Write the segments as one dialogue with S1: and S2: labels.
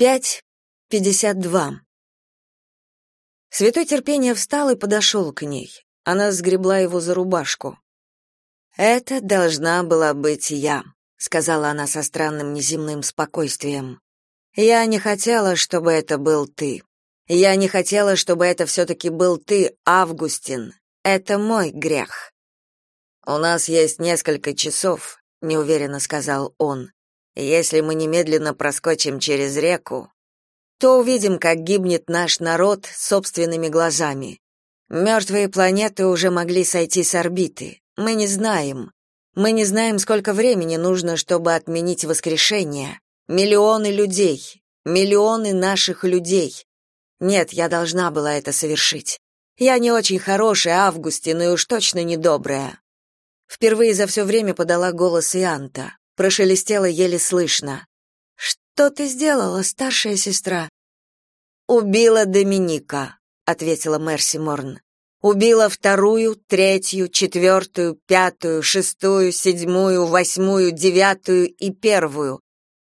S1: 5.52 Святой терпение встал и подошел к ней. Она сгребла его за рубашку. «Это должна была быть я», — сказала она со странным неземным спокойствием. «Я не хотела, чтобы это был ты. Я не хотела, чтобы это все-таки был ты, Августин. Это мой грех». «У нас есть несколько часов», — неуверенно сказал он. Если мы немедленно проскочим через реку, то увидим, как гибнет наш народ собственными глазами. Мертвые планеты уже могли сойти с орбиты. Мы не знаем. Мы не знаем, сколько времени нужно, чтобы отменить воскрешение. Миллионы людей, миллионы наших людей. Нет, я должна была это совершить. Я не очень хорошая, Августин, и уж точно не добрая. Впервые за все время подала голос Ианта прошелестело еле слышно. Что ты сделала, старшая сестра? Убила Доминика, ответила Мерси Морн. Убила вторую, третью, четвертую, пятую, шестую, седьмую, восьмую, девятую и первую.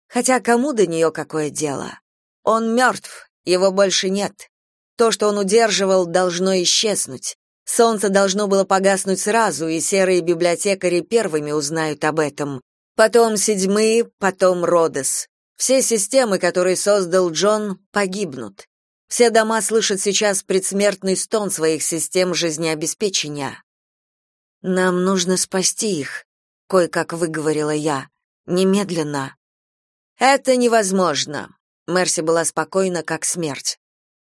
S1: Хотя кому до нее какое дело? Он мертв, его больше нет. То, что он удерживал, должно исчезнуть. Солнце должно было погаснуть сразу, и серые библиотекари первыми узнают об этом. Потом седьмые, потом Родес. Все системы, которые создал Джон, погибнут. Все дома слышат сейчас предсмертный стон своих систем жизнеобеспечения. Нам нужно спасти их, кое-как выговорила я. Немедленно. Это невозможно. Мерси была спокойна, как смерть.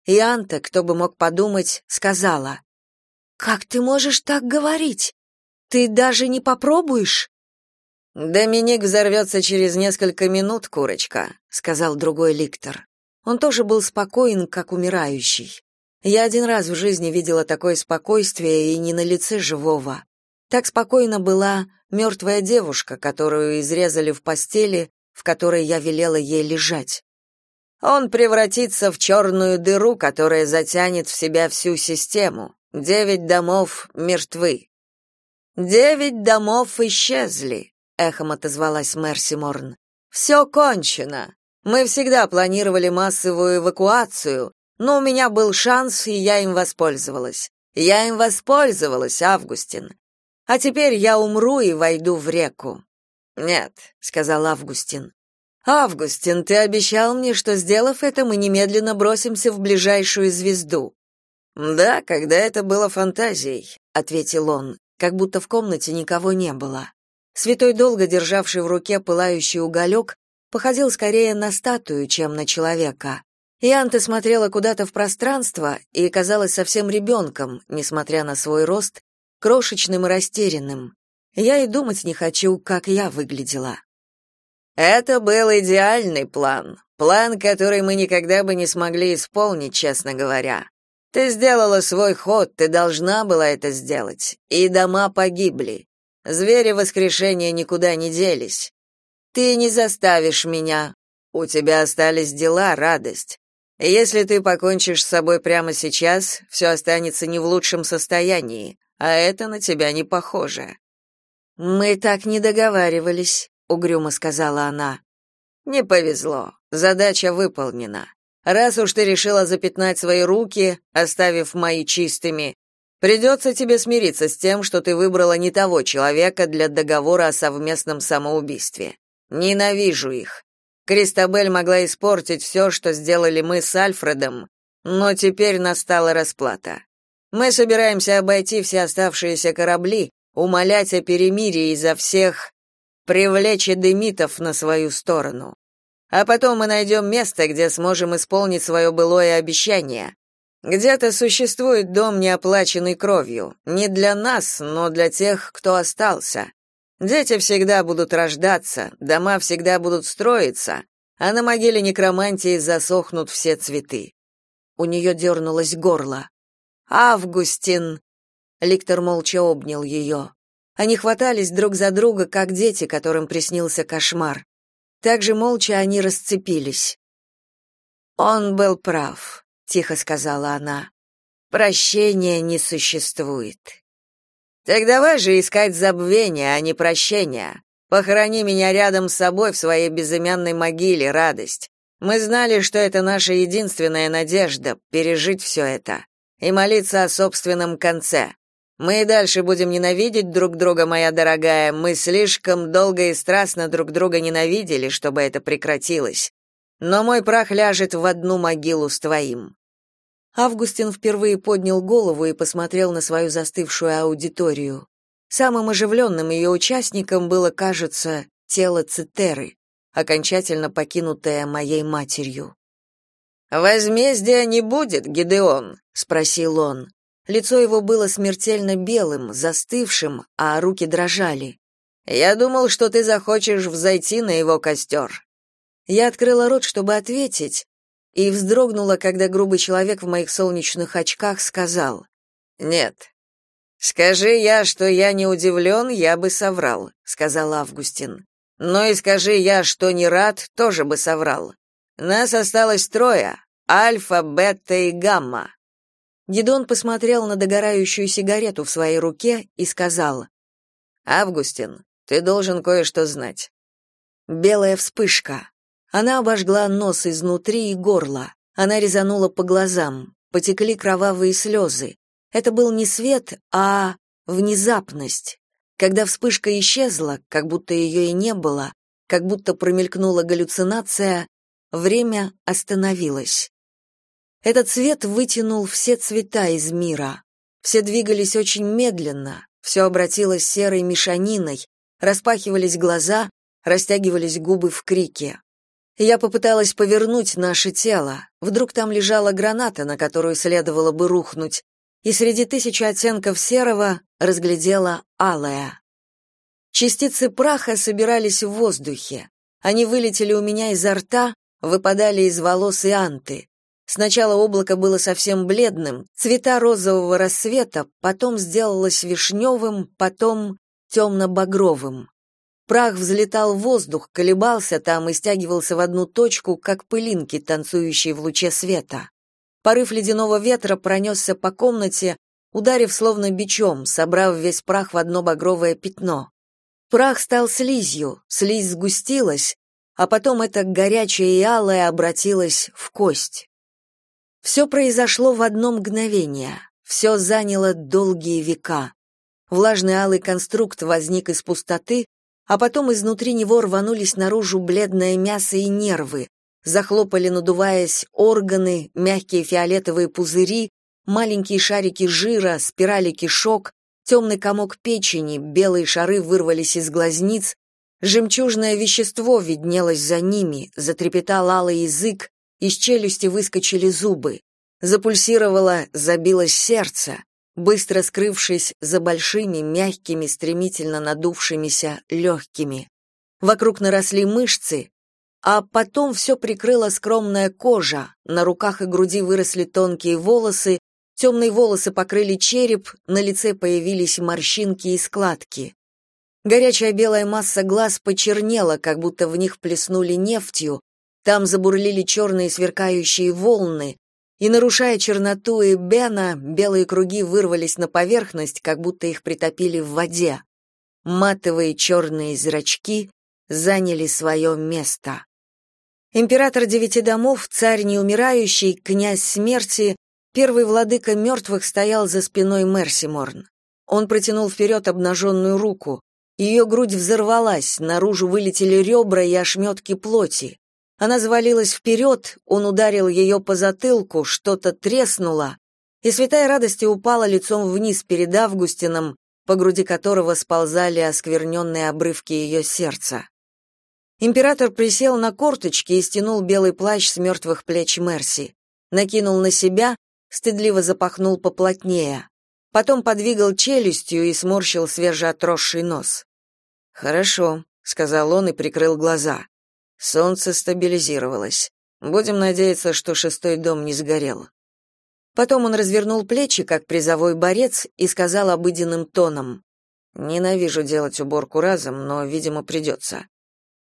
S1: И Анта, кто бы мог подумать, сказала: "Как ты можешь так говорить? Ты даже не попробуешь?" Доминик взорвется через несколько минут, курочка, сказал другой ликтор. Он тоже был спокоен, как умирающий. Я один раз в жизни видела такое спокойствие и не на лице живого. Так спокойно была мертвая девушка, которую изрезали в постели, в которой я велела ей лежать. Он превратится в черную дыру, которая затянет в себя всю систему. Девять домов мертвы. Девять домов исчезли эхом отозвалась Мерси Морн. «Все кончено. Мы всегда планировали массовую эвакуацию, но у меня был шанс, и я им воспользовалась. Я им воспользовалась, Августин. А теперь я умру и войду в реку. Нет, сказал Августин. Августин, ты обещал мне, что сделав это, мы немедленно бросимся в ближайшую звезду. Да, когда это было фантазией, ответил он, как будто в комнате никого не было. Святой, долго державший в руке пылающий уголек, походил скорее на статую, чем на человека. Янта смотрела куда-то в пространство и казалась совсем ребенком, несмотря на свой рост, крошечным и растерянным. Я и думать не хочу, как я выглядела. Это был идеальный план, план, который мы никогда бы не смогли исполнить, честно говоря. Ты сделала свой ход, ты должна была это сделать, и дома погибли. Звери воскрешения никуда не делись. Ты не заставишь меня. У тебя остались дела, радость. Если ты покончишь с собой прямо сейчас, все останется не в лучшем состоянии, а это на тебя не похоже. Мы так не договаривались, угрюмо сказала она. Не повезло. Задача выполнена. Раз уж ты решила запятнать свои руки, оставив мои чистыми, Придется тебе смириться с тем, что ты выбрала не того человека для договора о совместном самоубийстве. Ненавижу их. Кристабель могла испортить все, что сделали мы с Альфредом, но теперь настала расплата. Мы собираемся обойти все оставшиеся корабли, умолять о перемирии из-за всех, привлечь эдемитов на свою сторону. А потом мы найдем место, где сможем исполнить свое былое обещание, где-то существует дом, не оплаченный кровью, не для нас, но для тех, кто остался. Дети всегда будут рождаться, дома всегда будут строиться, а на могиле некромантии засохнут все цветы. У нее дернулось горло. Августин. Ликтор молча обнял ее. Они хватались друг за друга, как дети, которым приснился кошмар. Также молча они расцепились. Он был прав тихо сказала она. Прощения не существует. Так давай же искать забвения, а не прощения. Похорони меня рядом с собой в своей безымянной могиле, радость. Мы знали, что это наша единственная надежда пережить все это и молиться о собственном конце. Мы и дальше будем ненавидеть друг друга, моя дорогая. Мы слишком долго и страстно друг друга ненавидели, чтобы это прекратилось. Но мой прах ляжет в одну могилу с твоим. Августин впервые поднял голову и посмотрел на свою застывшую аудиторию. Самым оживленным ее участником было, кажется, тело Цитеры, окончательно покинутое моей матерью. «Возмездия не будет, Гидеон?» — спросил он. Лицо его было смертельно белым, застывшим, а руки дрожали. «Я думал, что ты захочешь взойти на его костер». Я открыла рот, чтобы ответить, и вздрогнула, когда грубый человек в моих солнечных очках сказал «Нет». «Скажи я, что я не удивлен, я бы соврал», — сказал Августин. «Но и скажи я, что не рад, тоже бы соврал. Нас осталось трое — альфа, бета и гамма. Гидон посмотрел на догорающую сигарету в своей руке и сказал: "Августин, ты должен кое-что знать". Белая вспышка. Она обожгла нос изнутри и горло. Она резанула по глазам. Потекли кровавые слезы. Это был не свет, а внезапность. Когда вспышка исчезла, как будто ее и не было, как будто промелькнула галлюцинация, время остановилось. Этот свет вытянул все цвета из мира. Все двигались очень медленно, все обратилось серой мешаниной, распахивались глаза, растягивались губы в крике. Я попыталась повернуть наше тело. Вдруг там лежала граната, на которую следовало бы рухнуть, и среди тысячи оттенков серого разглядела алая. Частицы праха собирались в воздухе. Они вылетели у меня изо рта, выпадали из волос и анты. Сначала облако было совсем бледным, цвета розового рассвета, потом сделалось вишневым, потом темно-багровым. Прах взлетал в воздух, колебался там и стягивался в одну точку, как пылинки, танцующие в луче света. Порыв ледяного ветра пронесся по комнате, ударив словно бичом, собрав весь прах в одно багровое пятно. Прах стал слизью, слизь сгустилась, а потом это горячее и алое обратилось в кость. Все произошло в одно мгновение. Все заняло долгие века. Влажный алый конструкт возник из пустоты, а потом изнутри него рванулись наружу бледное мясо и нервы, захлопали, надуваясь, органы, мягкие фиолетовые пузыри, маленькие шарики жира, спирали кишок, темный комок печени, белые шары вырвались из глазниц, жемчужное вещество виднелось за ними, затрепетал алый язык, из челюсти выскочили зубы. Запульсировало, забилось сердце, быстро скрывшись за большими, мягкими, стремительно надувшимися легкими. Вокруг наросли мышцы, а потом все прикрыла скромная кожа, на руках и груди выросли тонкие волосы, темные волосы покрыли череп, на лице появились морщинки и складки. Горячая белая масса глаз почернела, как будто в них плеснули нефтью, там забурлили черные сверкающие волны, и, нарушая черноту и Бена, белые круги вырвались на поверхность, как будто их притопили в воде. Матовые черные зрачки заняли свое место. Император девяти домов, царь неумирающий, князь смерти, первый владыка мертвых стоял за спиной Мерсиморн. Он протянул вперед обнаженную руку. Ее грудь взорвалась, наружу вылетели ребра и ошметки плоти. Она завалилась вперед, он ударил ее по затылку, что-то треснуло, и святая радости упала лицом вниз перед Августином, по груди которого сползали оскверненные обрывки ее сердца. Император присел на корточки и стянул белый плащ с мертвых плеч Мерси, накинул на себя, стыдливо запахнул поплотнее, потом подвигал челюстью и сморщил свежеотросший нос. «Хорошо», — сказал он и прикрыл глаза. Солнце стабилизировалось. Будем надеяться, что шестой дом не сгорел. Потом он развернул плечи, как призовой борец, и сказал обыденным тоном: "Ненавижу делать уборку разом, но, видимо, придется.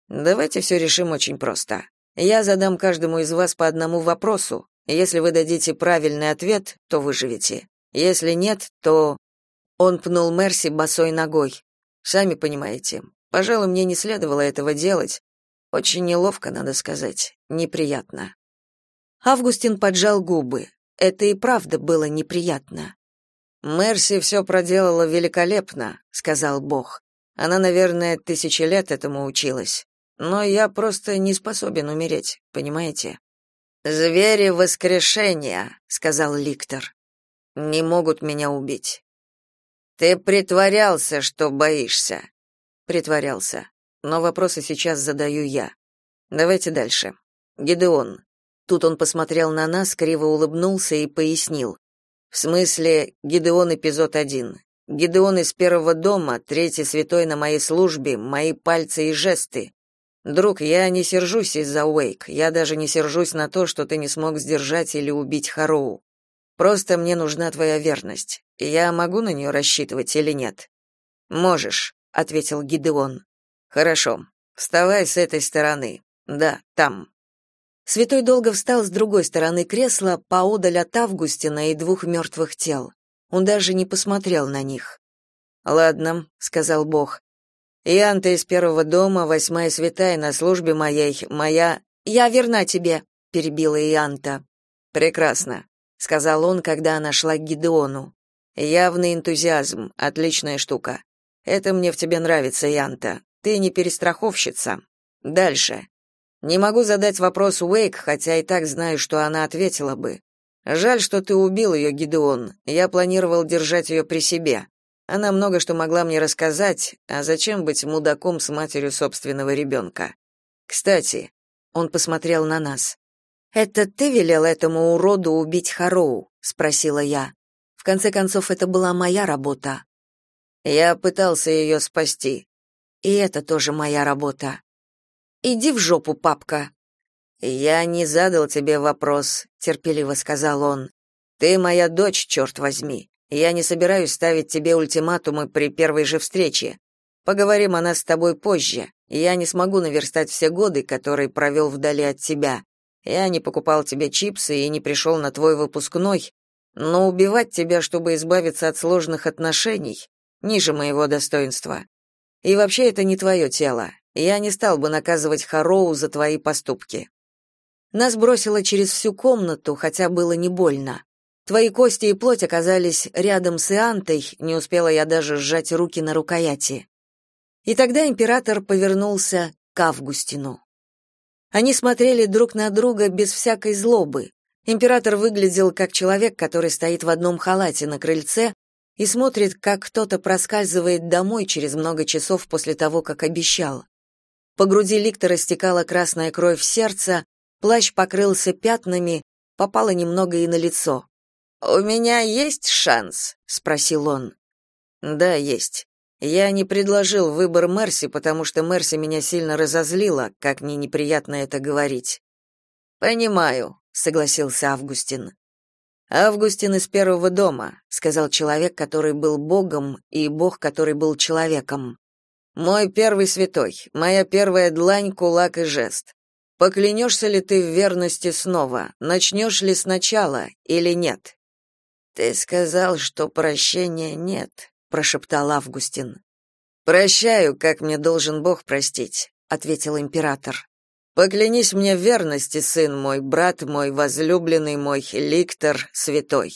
S1: Давайте все решим очень просто. Я задам каждому из вас по одному вопросу. Если вы дадите правильный ответ, то выживете. Если нет, то он пнул Мерси босой ногой. Сами понимаете. Пожалуй, мне не следовало этого делать, очень неловко, надо сказать. неприятно. Августин поджал губы. Это и правда было неприятно. Мерси все проделала великолепно, сказал Бог. Она, наверное, тысячи лет этому училась. Но я просто не способен умереть, понимаете? Звери воскрешения, сказал Ликтор. Не могут меня убить. Ты притворялся, что боишься. Притворялся. Но вопросы сейчас задаю я. Давайте дальше. Гедеон. Тут он посмотрел на нас, криво улыбнулся и пояснил. В смысле, Гедеон эпизод один. Гедеон из первого дома, третий святой на моей службе, мои пальцы и жесты. Друг, я не сержусь из-за Уэйк. Я даже не сержусь на то, что ты не смог сдержать или убить Хароу. Просто мне нужна твоя верность. Я могу на нее рассчитывать или нет? Можешь, ответил Гидеон. Хорошо. Вставай с этой стороны. Да, там. Святой долго встал с другой стороны кресла, поодаль от Августина и двух мертвых тел. Он даже не посмотрел на них. «Ладно», — сказал Бог. «Иоанн, ты из первого дома, восьмая святая на службе моей, моя...» «Я верна тебе», — перебила Ианта. «Прекрасно», — сказал он, когда она шла к Гидеону. «Явный энтузиазм, отличная штука. Это мне в тебе нравится, Янта. Ты не перестраховщица. Дальше. Не могу задать вопрос Уэйк, хотя и так знаю, что она ответила бы. Жаль, что ты убил ее, Гидеон. Я планировал держать ее при себе. Она много что могла мне рассказать, а зачем быть мудаком с матерью собственного ребенка? Кстати, он посмотрел на нас. Это ты велел этому уроду убить Хароу, спросила я. В конце концов, это была моя работа. Я пытался ее спасти. И это тоже моя работа. Иди в жопу, папка, «Я не задал тебе вопрос», — терпеливо сказал он. «Ты моя дочь, черт возьми. Я не собираюсь ставить тебе ультиматумы при первой же встрече. Поговорим о нас с тобой позже. Я не смогу наверстать все годы, которые провел вдали от тебя. Я не покупал тебе чипсы и не пришел на твой выпускной, но убивать тебя, чтобы избавиться от сложных отношений, ниже моего достоинства. И вообще это не твое тело. Я не стал бы наказывать Хароу за твои поступки. Нас бросило через всю комнату, хотя было не больно. Твои кости и плоть оказались рядом с Иантой, не успела я даже сжать руки на рукояти. И тогда император повернулся к Августину. Они смотрели друг на друга без всякой злобы. Император выглядел как человек, который стоит в одном халате на крыльце и смотрит, как кто-то проскальзывает домой через много часов после того, как обещал. По груди Ликтора стекала красная кровь сердца, Плащ покрылся пятнами, попало немного и на лицо. «У меня есть шанс?» — спросил он. «Да, есть. Я не предложил выбор Мерси, потому что Мерси меня сильно разозлила, как мне неприятно это говорить». «Понимаю», — согласился Августин. «Августин из первого дома», — сказал человек, который был богом, и бог, который был человеком. «Мой первый святой, моя первая длань, кулак и жест. Поклянешься ли ты в верности снова? Начнешь ли сначала или нет? Ты сказал, что прощения нет, прошептал Августин. Прощаю, как мне должен Бог простить, ответил император. Поклянись мне в верности, сын мой, брат мой, возлюбленный мой, ликтор святой.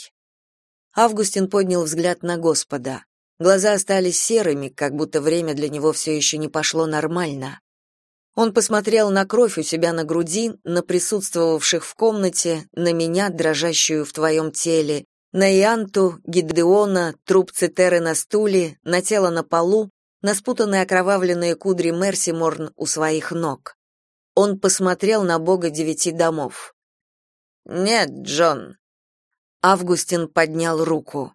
S1: Августин поднял взгляд на Господа. Глаза остались серыми, как будто время для него все еще не пошло нормально. Он посмотрел на кровь у себя на груди, на присутствовавших в комнате, на меня, дрожащую в твоем теле, на Ианту, Гидеона, труп Цитеры на стуле, на тело на полу, на спутанные окровавленные кудри Мерси Морн у своих ног. Он посмотрел на бога девяти домов. «Нет, Джон». Августин поднял руку.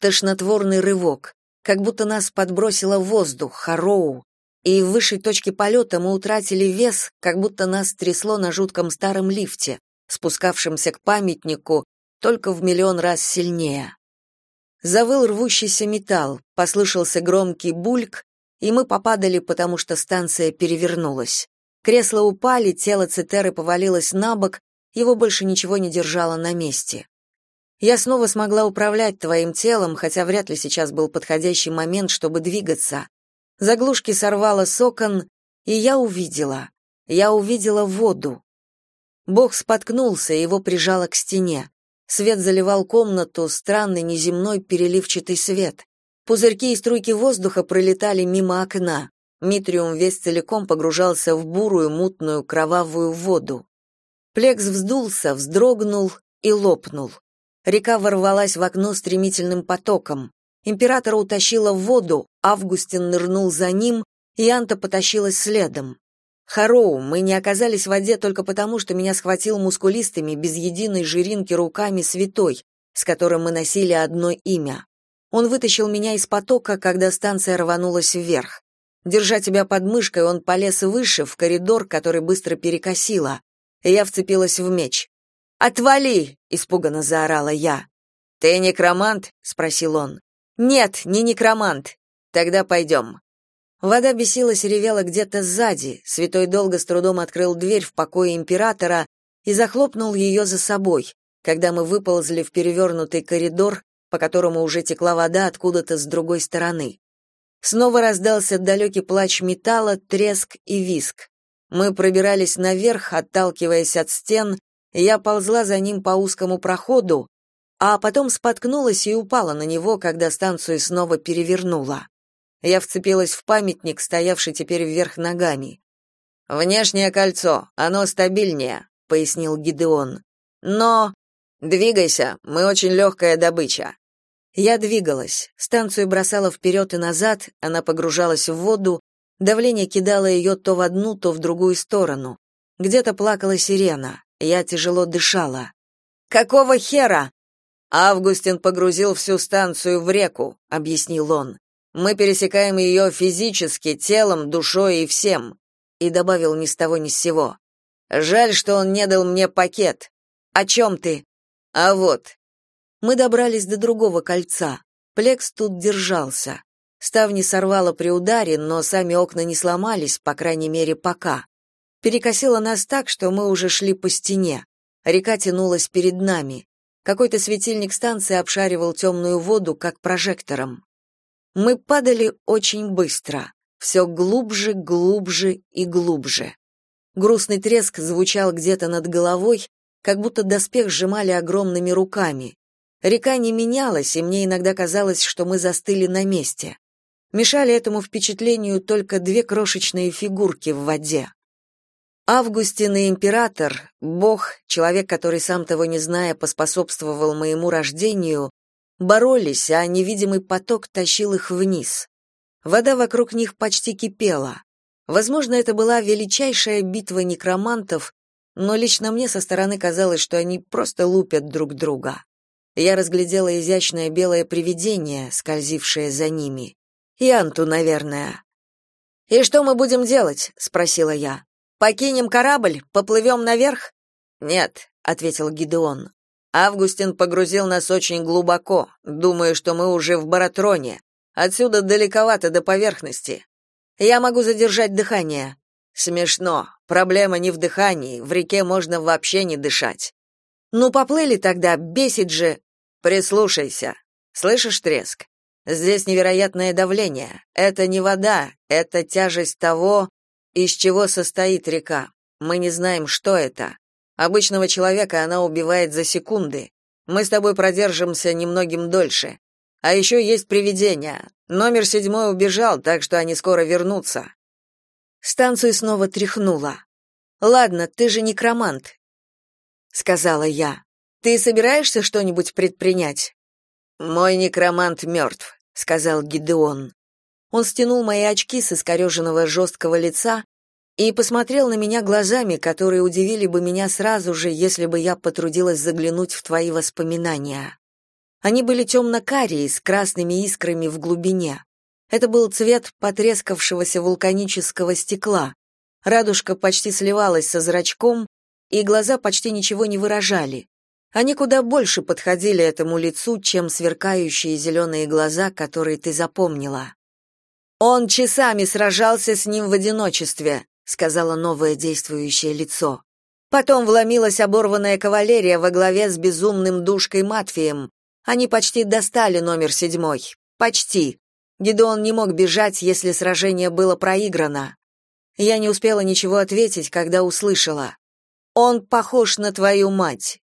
S1: Тошнотворный рывок, как будто нас подбросило в воздух, Хароу, и в высшей точке полета мы утратили вес, как будто нас трясло на жутком старом лифте, спускавшемся к памятнику, только в миллион раз сильнее. Завыл рвущийся металл, послышался громкий бульк, и мы попадали, потому что станция перевернулась. Кресла упали, тело Цитеры повалилось на бок, его больше ничего не держало на месте. Я снова смогла управлять твоим телом, хотя вряд ли сейчас был подходящий момент, чтобы двигаться. Заглушки сорвало с окон, и я увидела. Я увидела воду. Бог споткнулся, и его прижало к стене. Свет заливал комнату, странный неземной переливчатый свет. Пузырьки и струйки воздуха пролетали мимо окна. Митриум весь целиком погружался в бурую, мутную, кровавую воду. Плекс вздулся, вздрогнул и лопнул. Река ворвалась в окно стремительным потоком. Императора утащила в воду, Августин нырнул за ним, и Анта потащилась следом. Хароу, мы не оказались в воде только потому, что меня схватил мускулистыми, без единой жиринки руками святой, с которым мы носили одно имя. Он вытащил меня из потока, когда станция рванулась вверх. Держа тебя под мышкой, он полез выше, в коридор, который быстро перекосило, и я вцепилась в меч. «Отвали!» — испуганно заорала я. «Ты некромант?» — спросил он. «Нет, не некромант. Тогда пойдем». Вода бесилась и ревела где-то сзади. Святой долго с трудом открыл дверь в покое императора и захлопнул ее за собой, когда мы выползли в перевернутый коридор, по которому уже текла вода откуда-то с другой стороны. Снова раздался далекий плач металла, треск и виск. Мы пробирались наверх, отталкиваясь от стен, я ползла за ним по узкому проходу, а потом споткнулась и упала на него, когда станцию снова перевернула. Я вцепилась в памятник, стоявший теперь вверх ногами. «Внешнее кольцо, оно стабильнее», — пояснил Гидеон. «Но...» «Двигайся, мы очень легкая добыча». Я двигалась, станцию бросала вперед и назад, она погружалась в воду, давление кидало ее то в одну, то в другую сторону. Где-то плакала сирена, я тяжело дышала. «Какого хера?» «Августин погрузил всю станцию в реку», — объяснил он. Мы пересекаем ее физически, телом, душой и всем. И добавил ни с того ни с сего. Жаль, что он не дал мне пакет. О чем ты? А вот. Мы добрались до другого кольца. Плекс тут держался. Ставни сорвало при ударе, но сами окна не сломались, по крайней мере, пока. Перекосило нас так, что мы уже шли по стене. Река тянулась перед нами. Какой-то светильник станции обшаривал темную воду, как прожектором. Мы падали очень быстро, все глубже, глубже и глубже. Грустный треск звучал где-то над головой, как будто доспех сжимали огромными руками. Река не менялась, и мне иногда казалось, что мы застыли на месте. Мешали этому впечатлению только две крошечные фигурки в воде. Августин и император, бог, человек, который сам того не зная поспособствовал моему рождению, боролись, а невидимый поток тащил их вниз. Вода вокруг них почти кипела. Возможно, это была величайшая битва некромантов, но лично мне со стороны казалось, что они просто лупят друг друга. Я разглядела изящное белое привидение, скользившее за ними. И Анту, наверное. «И что мы будем делать?» — спросила я. «Покинем корабль? Поплывем наверх?» «Нет», — ответил Гидеон. Августин погрузил нас очень глубоко. Думаю, что мы уже в Баратроне. Отсюда далековато до поверхности. Я могу задержать дыхание. Смешно. Проблема не в дыхании, в реке можно вообще не дышать. Ну поплыли тогда, бесит же. Прислушайся. Слышишь треск? Здесь невероятное давление. Это не вода, это тяжесть того, из чего состоит река. Мы не знаем, что это. Обычного человека она убивает за секунды. Мы с тобой продержимся немногим дольше. А еще есть привидения. Номер седьмой убежал, так что они скоро вернутся. Станцию снова тряхнула. Ладно, ты же некромант, сказала я. Ты собираешься что-нибудь предпринять? Мой некромант мертв», — сказал Гидеон. Он стянул мои очки с искореженного жесткого лица и посмотрел на меня глазами, которые удивили бы меня сразу же, если бы я потрудилась заглянуть в твои воспоминания. Они были темно-карие, с красными искрами в глубине. Это был цвет потрескавшегося вулканического стекла. Радужка почти сливалась со зрачком, и глаза почти ничего не выражали. Они куда больше подходили этому лицу, чем сверкающие зеленые глаза, которые ты запомнила. Он часами сражался с ним в одиночестве, сказала новое действующее лицо. Потом вломилась оборванная кавалерия во главе с безумным душкой Матфием. Они почти достали номер седьмой. Почти. Гедеон не мог бежать, если сражение было проиграно. Я не успела ничего ответить, когда услышала. Он похож на твою мать.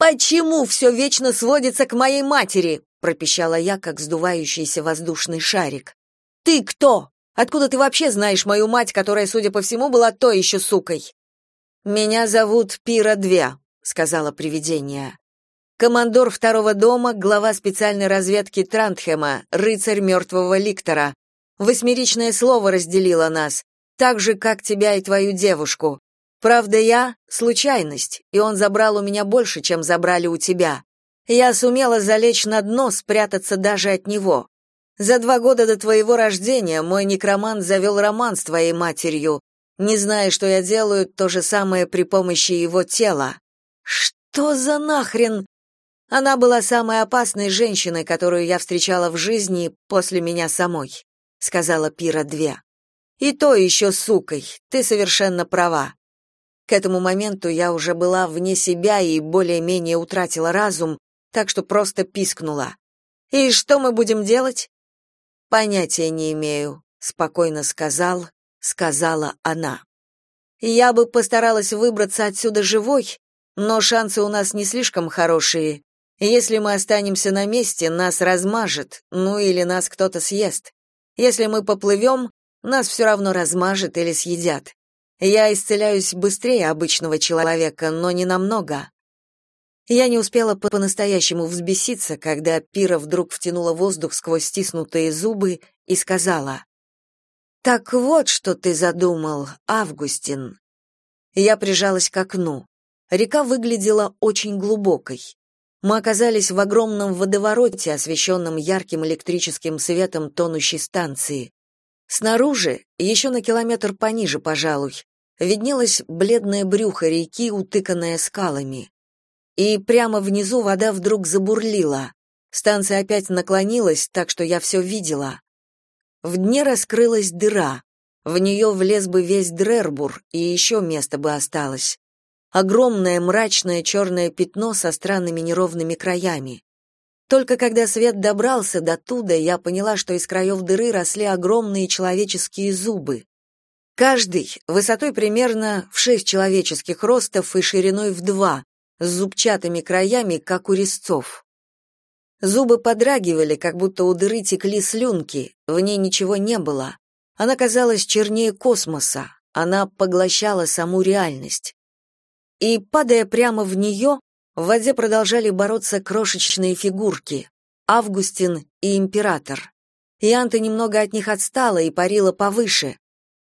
S1: Почему все вечно сводится к моей матери? пропищала я, как сдувающийся воздушный шарик. Ты кто? Откуда ты вообще знаешь мою мать, которая, судя по всему, была той еще сукой? Меня зовут Пира Две, сказала привидение. Командор второго дома, глава специальной разведки Трантхема, рыцарь мертвого ликтора. Восьмеричное слово разделило нас, так же, как тебя и твою девушку. Правда, я — случайность, и он забрал у меня больше, чем забрали у тебя. Я сумела залечь на дно, спрятаться даже от него. За два года до твоего рождения мой некромант завел роман с твоей матерью, не зная, что я делаю то же самое при помощи его тела. Что за нахрен? Она была самой опасной женщиной, которую я встречала в жизни после меня самой, сказала Пира Две. И то еще сукой. Ты совершенно права. К этому моменту я уже была вне себя и более-менее утратила разум, так что просто пискнула. «И что мы будем делать?» «Понятия не имею», — спокойно сказал, сказала она. «Я бы постаралась выбраться отсюда живой, но шансы у нас не слишком хорошие. Если мы останемся на месте, нас размажет, ну или нас кто-то съест. Если мы поплывем, нас все равно размажет или съедят. Я исцеляюсь быстрее обычного человека, но не намного. Я не успела по-настоящему взбеситься, когда Пира вдруг втянула воздух сквозь стиснутые зубы и сказала: "Так вот, что ты задумал, Августин". Я прижалась к окну. Река выглядела очень глубокой. Мы оказались в огромном водовороте, освещенном ярким электрическим светом тонущей станции. Снаружи, еще на километр пониже, пожалуй, виднелось бледное брюхо реки, утыканное скалами. И прямо внизу вода вдруг забурлила. Станция опять наклонилась, так что я все видела. В дне раскрылась дыра. В нее влез бы весь Дрербур, и еще место бы осталось. Огромное мрачное черное пятно со странными неровными краями. Только когда свет добрался до туда, я поняла, что из краев дыры росли огромные человеческие зубы. Каждый высотой примерно в шесть человеческих ростов и шириной в два, с зубчатыми краями, как у резцов. Зубы подрагивали, как будто у дыры текли слюнки, в ней ничего не было. Она казалась чернее космоса, она поглощала саму реальность. И, падая прямо в нее, в воде продолжали бороться крошечные фигурки — Августин и Император. Янта немного от них отстала и парила повыше,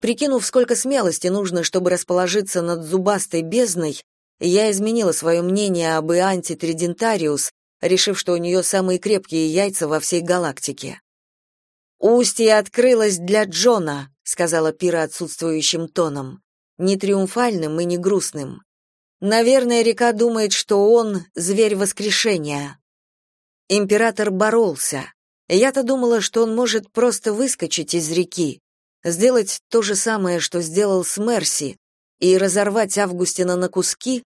S1: Прикинув, сколько смелости нужно, чтобы расположиться над зубастой бездной, я изменила свое мнение об Ианте Тридентариус, решив, что у нее самые крепкие яйца во всей галактике. «Устье открылось для Джона», — сказала Пира отсутствующим тоном, не триумфальным и не грустным. «Наверное, река думает, что он — зверь воскрешения». Император боролся. Я-то думала, что он может просто выскочить из реки, сделать то же самое, что сделал с Мерси, и разорвать Августина на куски,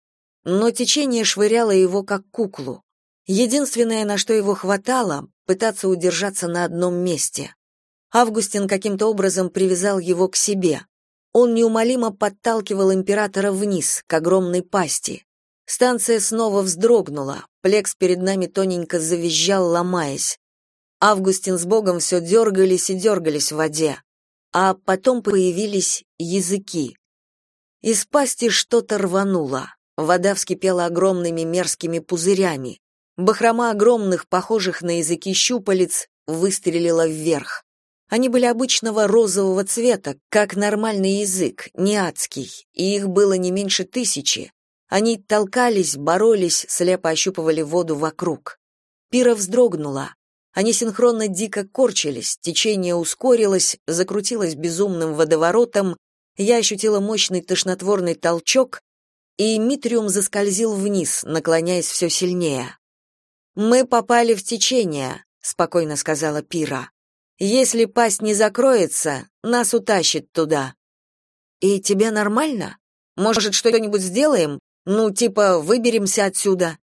S1: но течение швыряло его как куклу. Единственное, на что его хватало, пытаться удержаться на одном месте. Августин каким-то образом привязал его к себе. Он неумолимо подталкивал императора вниз, к огромной пасти. Станция снова вздрогнула, плекс перед нами тоненько завизжал, ломаясь. Августин с Богом все дергались и дергались в воде а потом появились языки. Из пасти что-то рвануло. Вода вскипела огромными мерзкими пузырями. Бахрома огромных, похожих на языки щупалец, выстрелила вверх. Они были обычного розового цвета, как нормальный язык, не адский, и их было не меньше тысячи. Они толкались, боролись, слепо ощупывали воду вокруг. Пира вздрогнула. Они синхронно дико корчились, течение ускорилось, закрутилось безумным водоворотом, я ощутила мощный тошнотворный толчок, и Митриум заскользил вниз, наклоняясь все сильнее. «Мы попали в течение», — спокойно сказала Пира. «Если пасть не закроется, нас утащит туда». «И тебе нормально? Может, что-нибудь сделаем? Ну, типа, выберемся отсюда?»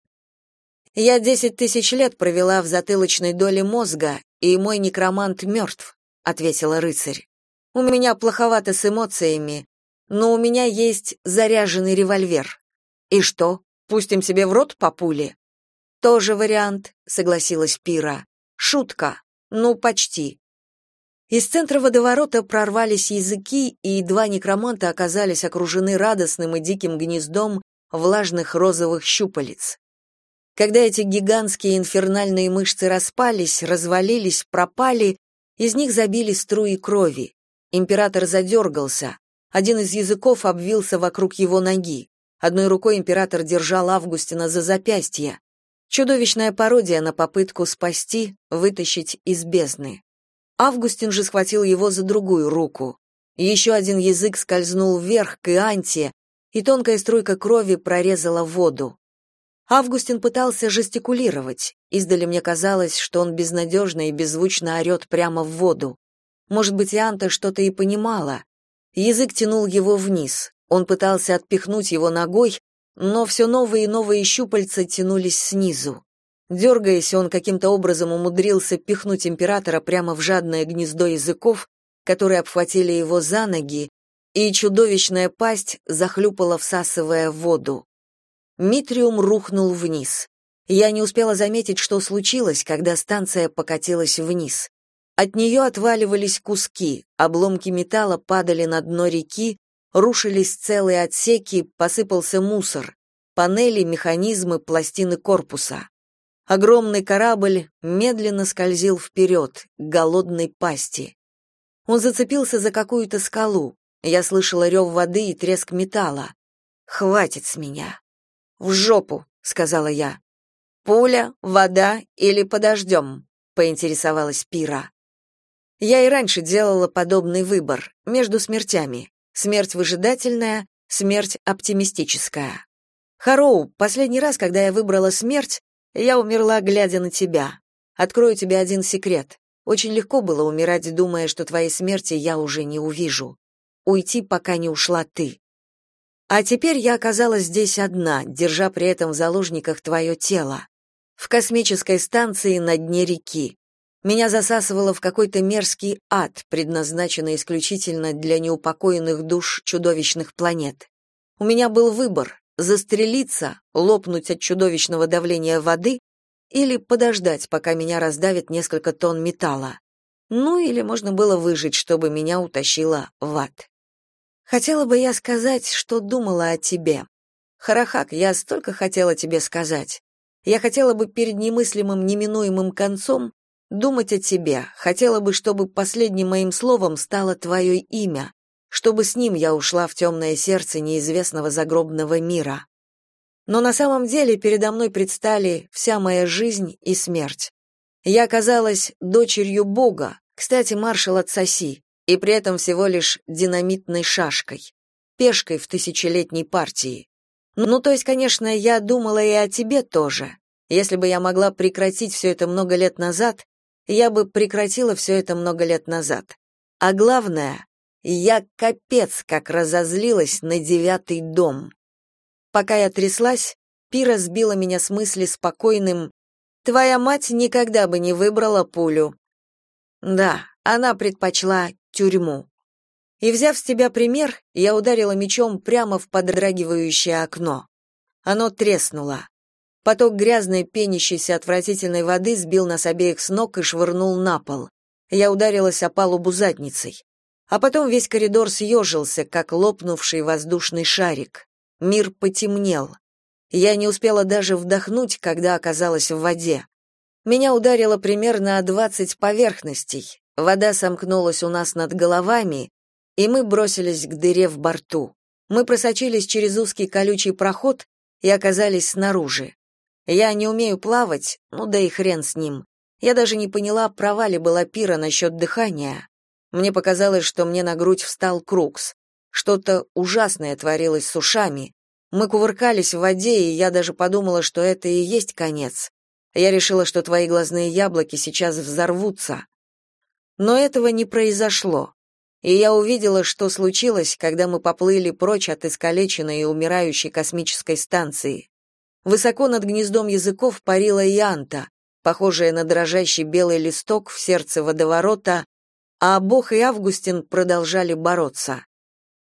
S1: Я десять тысяч лет провела в затылочной доле мозга, и мой некромант мертв», — ответила рыцарь. «У меня плоховато с эмоциями, но у меня есть заряженный револьвер. И что, пустим себе в рот по пуле? Тоже вариант, согласилась Пира. Шутка. Ну, почти. Из центра водоворота прорвались языки, и два некроманта оказались окружены радостным и диким гнездом влажных розовых щупалец. Когда эти гигантские инфернальные мышцы распались, развалились, пропали, из них забили струи крови. Император задергался. Один из языков обвился вокруг его ноги. Одной рукой император держал Августина за запястье. Чудовищная пародия на попытку спасти, вытащить из бездны. Августин же схватил его за другую руку. Еще один язык скользнул вверх к Ианте, и тонкая струйка крови прорезала воду. Августин пытался жестикулировать. Издали мне казалось, что он безнадежно и беззвучно орет прямо в воду. Может быть, Ианта что-то и понимала. Язык тянул его вниз. Он пытался отпихнуть его ногой, но все новые и новые щупальца тянулись снизу. Дергаясь, он каким-то образом умудрился пихнуть императора прямо в жадное гнездо языков, которые обхватили его за ноги, и чудовищная пасть захлюпала, всасывая воду. Митриум рухнул вниз. Я не успела заметить, что случилось, когда станция покатилась вниз. От нее отваливались куски, обломки металла падали на дно реки, рушились целые отсеки, посыпался мусор, панели, механизмы, пластины корпуса. Огромный корабль медленно скользил вперед, к голодной пасти. Он зацепился за какую-то скалу. Я слышала рев воды и треск металла. «Хватит с меня!» «В жопу!» — сказала я. «Пуля, вода или подождем?» — поинтересовалась Пира. Я и раньше делала подобный выбор между смертями. Смерть выжидательная, смерть оптимистическая. Хароу, последний раз, когда я выбрала смерть, я умерла, глядя на тебя. Открою тебе один секрет. Очень легко было умирать, думая, что твоей смерти я уже не увижу. Уйти, пока не ушла ты. А теперь я оказалась здесь одна, держа при этом в заложниках твое тело. В космической станции на дне реки. Меня засасывало в какой-то мерзкий ад, предназначенный исключительно для неупокоенных душ чудовищных планет. У меня был выбор застрелиться, лопнуть от чудовищного давления воды или подождать, пока меня раздавит несколько тонн металла. Ну или можно было выжить, чтобы меня утащило в ад. Хотела бы я сказать, что думала о тебе. Харахак, я столько хотела тебе сказать. Я хотела бы перед немыслимым, неминуемым концом думать о тебе. Хотела бы, чтобы последним моим словом стало твое имя, чтобы с ним я ушла в темное сердце неизвестного загробного мира. Но на самом деле передо мной предстали вся моя жизнь и смерть. Я оказалась дочерью Бога, кстати, маршал от Соси, и при этом всего лишь динамитной шашкой, пешкой в тысячелетней партии. Ну, то есть, конечно, я думала и о тебе тоже. Если бы я могла прекратить все это много лет назад, я бы прекратила все это много лет назад. А главное, я капец как разозлилась на девятый дом. Пока я тряслась, Пира сбила меня с мысли спокойным «Твоя мать никогда бы не выбрала пулю». Да, она предпочла тюрьму. И, взяв с тебя пример, я ударила мечом прямо в подрагивающее окно. Оно треснуло. Поток грязной, пенящейся отвратительной воды сбил нас обеих с ног и швырнул на пол. Я ударилась о палубу задницей а потом весь коридор съежился, как лопнувший воздушный шарик. Мир потемнел. Я не успела даже вдохнуть, когда оказалась в воде. Меня ударило примерно о двадцать поверхностей. Вода сомкнулась у нас над головами, и мы бросились к дыре в борту. Мы просочились через узкий колючий проход и оказались снаружи. Я не умею плавать, ну да и хрен с ним. Я даже не поняла, права ли была пира насчет дыхания. Мне показалось, что мне на грудь встал Крукс. Что-то ужасное творилось с ушами. Мы кувыркались в воде, и я даже подумала, что это и есть конец. Я решила, что твои глазные яблоки сейчас взорвутся. Но этого не произошло. И я увидела, что случилось, когда мы поплыли прочь от искалеченной и умирающей космической станции. Высоко над гнездом языков парила Янта, похожая на дрожащий белый листок в сердце водоворота, а Бог и Августин продолжали бороться.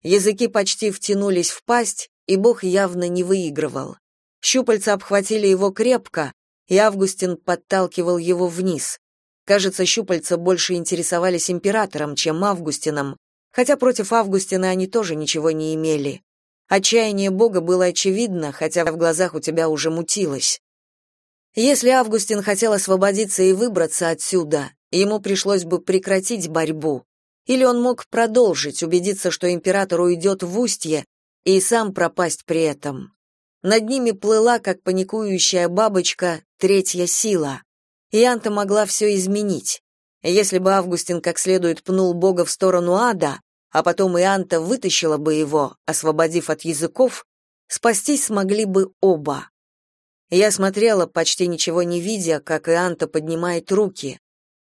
S1: Языки почти втянулись в пасть, и бог явно не выигрывал. Щупальца обхватили его крепко, и Августин подталкивал его вниз. Кажется, щупальца больше интересовались императором, чем Августином, хотя против Августина они тоже ничего не имели. Отчаяние Бога было очевидно, хотя в глазах у тебя уже мутилось. Если Августин хотел освободиться и выбраться отсюда, ему пришлось бы прекратить борьбу. Или он мог продолжить, убедиться, что император уйдет в устье, и сам пропасть при этом. Над ними плыла, как паникующая бабочка, третья сила. И могла все изменить. Если бы Августин как следует пнул Бога в сторону ада, а потом Ианта вытащила бы его, освободив от языков, спастись смогли бы оба. Я смотрела, почти ничего не видя, как Ианта поднимает руки.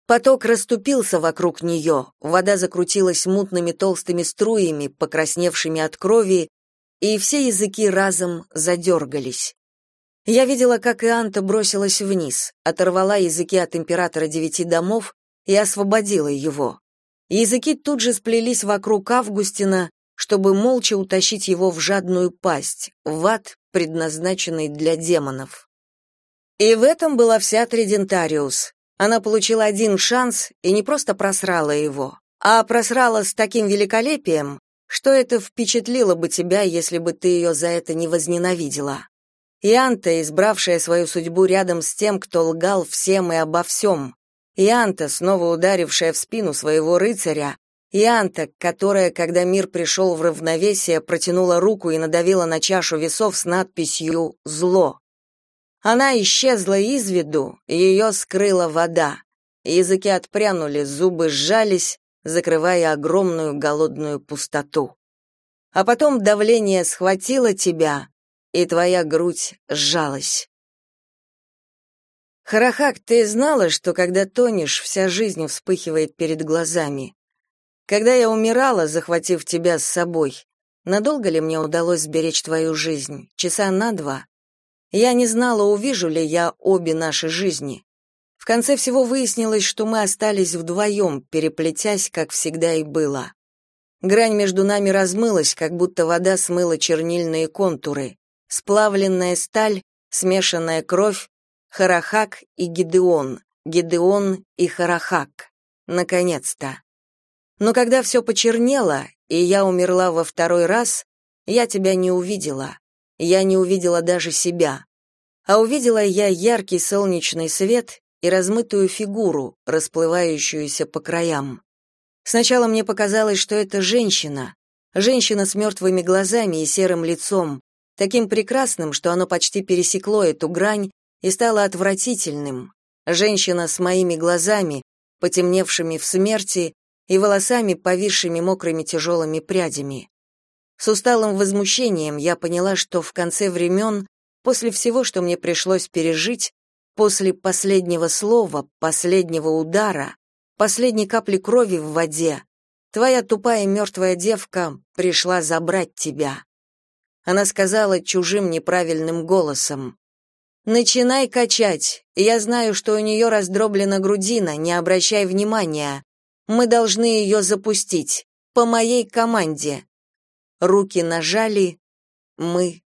S1: Поток расступился вокруг нее, вода закрутилась мутными толстыми струями, покрасневшими от крови, и все языки разом задергались. Я видела, как Ианта бросилась вниз, оторвала языки от императора девяти домов и освободила его. Языки тут же сплелись вокруг Августина, чтобы молча утащить его в жадную пасть, в ад, предназначенный для демонов. И в этом была вся Тридентариус. Она получила один шанс и не просто просрала его, а просрала с таким великолепием, что это впечатлило бы тебя, если бы ты ее за это не возненавидела. И Анта, избравшая свою судьбу рядом с тем, кто лгал всем и обо всем, и Анта, снова ударившая в спину своего рыцаря, и Анта, которая, когда мир пришел в равновесие, протянула руку и надавила на чашу весов с надписью «Зло». Она исчезла из виду, ее скрыла вода. Языки отпрянули, зубы сжались, закрывая огромную голодную пустоту. А потом давление схватило тебя, и твоя грудь сжалась. Харахак, ты знала, что когда тонешь, вся жизнь вспыхивает перед глазами? Когда я умирала, захватив тебя с собой, надолго ли мне удалось сберечь твою жизнь? Часа на два? Я не знала, увижу ли я обе наши жизни. В конце всего выяснилось, что мы остались вдвоем, переплетясь, как всегда и было. Грань между нами размылась, как будто вода смыла чернильные контуры. Сплавленная сталь, смешанная кровь, Харахак и Гидеон, Гидеон и Харахак. Наконец-то. Но когда все почернело, и я умерла во второй раз, я тебя не увидела. Я не увидела даже себя. А увидела я яркий солнечный свет и размытую фигуру, расплывающуюся по краям. Сначала мне показалось, что это женщина, женщина с мертвыми глазами и серым лицом, таким прекрасным, что оно почти пересекло эту грань и стало отвратительным. Женщина с моими глазами, потемневшими в смерти, и волосами, повисшими мокрыми тяжелыми прядями. С усталым возмущением я поняла, что в конце времен, после всего, что мне пришлось пережить, после последнего слова, последнего удара, последней капли крови в воде, твоя тупая мертвая девка пришла забрать тебя. Она сказала чужим неправильным голосом: Начинай качать. Я знаю, что у нее раздроблена грудина, не обращай внимания. Мы должны ее запустить. По моей команде. Руки нажали, мы